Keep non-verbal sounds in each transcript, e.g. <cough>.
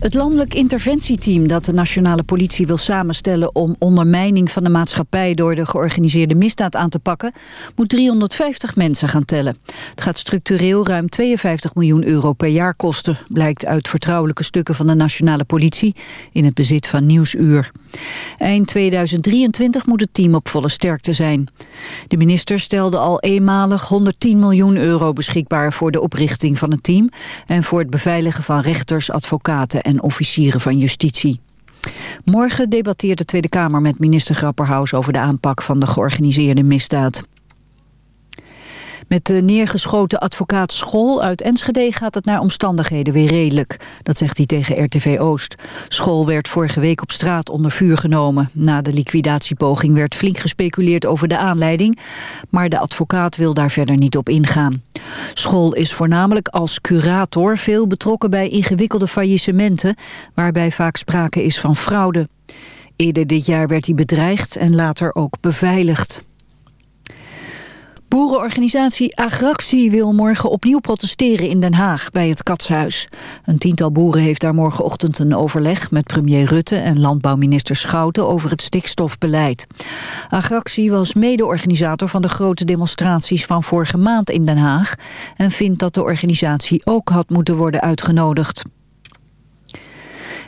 Het landelijk interventieteam dat de nationale politie wil samenstellen... om ondermijning van de maatschappij door de georganiseerde misdaad aan te pakken... moet 350 mensen gaan tellen. Het gaat structureel ruim 52 miljoen euro per jaar kosten... blijkt uit vertrouwelijke stukken van de nationale politie... in het bezit van Nieuwsuur. Eind 2023 moet het team op volle sterkte zijn. De minister stelde al eenmalig 110 miljoen euro beschikbaar... voor de oprichting van het team... en voor het beveiligen van rechters, advocaten en officieren van justitie. Morgen debatteert de Tweede Kamer met minister Grapperhaus over de aanpak van de georganiseerde misdaad. Met de neergeschoten advocaat School uit Enschede gaat het naar omstandigheden weer redelijk. Dat zegt hij tegen RTV Oost. School werd vorige week op straat onder vuur genomen. Na de liquidatiepoging werd flink gespeculeerd over de aanleiding. Maar de advocaat wil daar verder niet op ingaan. School is voornamelijk als curator veel betrokken bij ingewikkelde faillissementen... waarbij vaak sprake is van fraude. Eerder dit jaar werd hij bedreigd en later ook beveiligd. Boerenorganisatie Agractie wil morgen opnieuw protesteren in Den Haag bij het Katshuis. Een tiental boeren heeft daar morgenochtend een overleg met premier Rutte en landbouwminister Schouten over het stikstofbeleid. Agractie was mede-organisator van de grote demonstraties van vorige maand in Den Haag en vindt dat de organisatie ook had moeten worden uitgenodigd.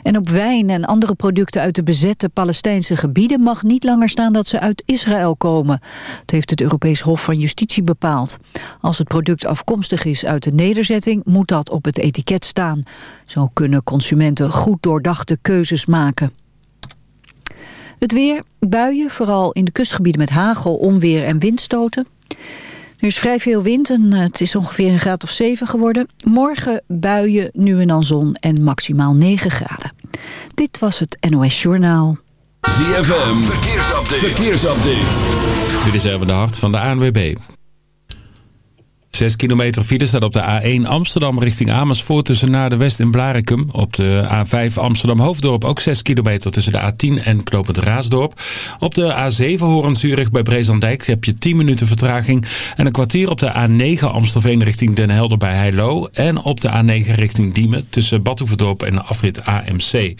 En op wijn en andere producten uit de bezette Palestijnse gebieden mag niet langer staan dat ze uit Israël komen. Het heeft het Europees Hof van Justitie bepaald. Als het product afkomstig is uit de nederzetting, moet dat op het etiket staan. Zo kunnen consumenten goed doordachte keuzes maken. Het weer, buien, vooral in de kustgebieden met hagel, onweer en windstoten. Er is vrij veel wind en eh, het is ongeveer een graad of 7 geworden. Morgen buien, nu en dan zon en maximaal 9 graden. Dit was het NOS Journaal. ZFM, verkeersupdate. verkeersupdate. Dit is even de hart van de ANWB. 6 kilometer file staat op de A1 Amsterdam richting Amersfoort tussen naar de West en Blarikum. Op de A5 Amsterdam Hoofddorp ook 6 kilometer tussen de A10 en Knopend Raasdorp. Op de A7 Horen bij Brezandijk heb je 10 minuten vertraging. En een kwartier op de A9 Amstelveen richting Den Helder bij Heilo. En op de A9 richting Diemen tussen Badhoevedorp en afrit AMC.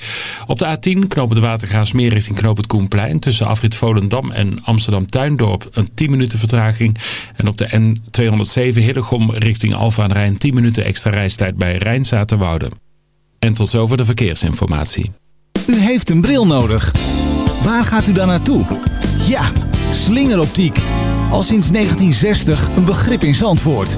Op de A10 Knopend Watergaasmeer richting Knopend Koenplein tussen afrit Volendam en Amsterdam Tuindorp een 10 minuten vertraging. En op de N207 Hillegom richting Alfa aan Rijn 10 minuten extra reistijd bij Rijnzaterwoude. En tot zover de verkeersinformatie. U heeft een bril nodig. Waar gaat u dan naartoe? Ja, slingeroptiek. Al sinds 1960 een begrip in Zandvoort.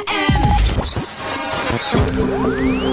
Thank you.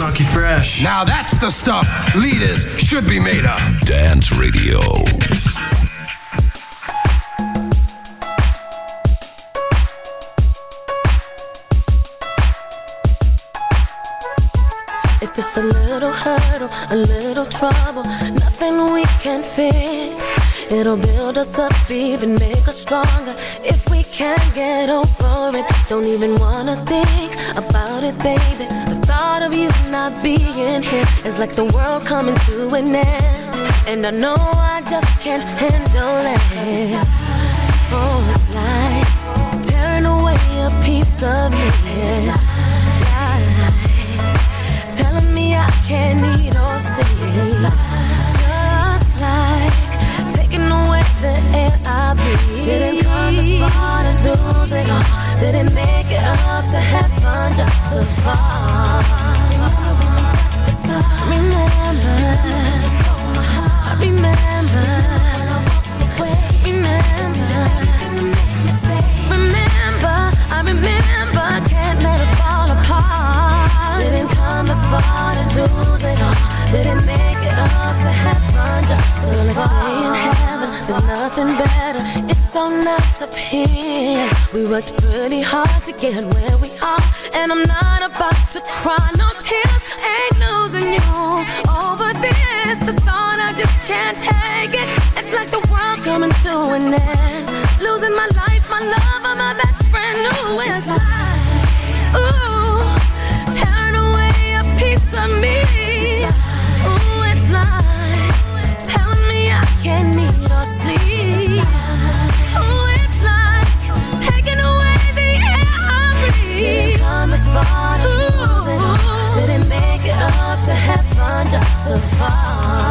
Funky fresh. Now that's the stuff leaders should be made of. Dance Radio. It's just a little hurdle, a little trouble, nothing we can't fix. It'll build us up, even make us stronger if we can't get over it. Don't even wanna think about it, baby. The thought of you not being here is like the world coming to an end. And I know I just can't handle it. Oh, like tearing away a piece of me. Telling me I can't eat or like taking away the air I breathe. Didn't come this far to lose it all. Didn't make it up to heaven just to fall. Remember when we touched the sky? Remember. I remember. Remember Remember. I remember. Can't let it fall apart. Didn't make it up to heaven just to fall there's nothing better. It's so nice up here. We worked pretty hard to get where we are. And I'm not about to cry, no tears Ain't losing you. Oh, Over this The thought I just can't take it. It's like the world coming to an end. Losing my life, my love, and my best friend. Ooh, it's like, ooh Tearing away a piece of me. Ooh, it's I can't eat or sleep. Ooh, it's like Taking away the air I breathe. Didn't come far to lose it Didn't make it up to just to fall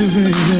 Baby, <laughs>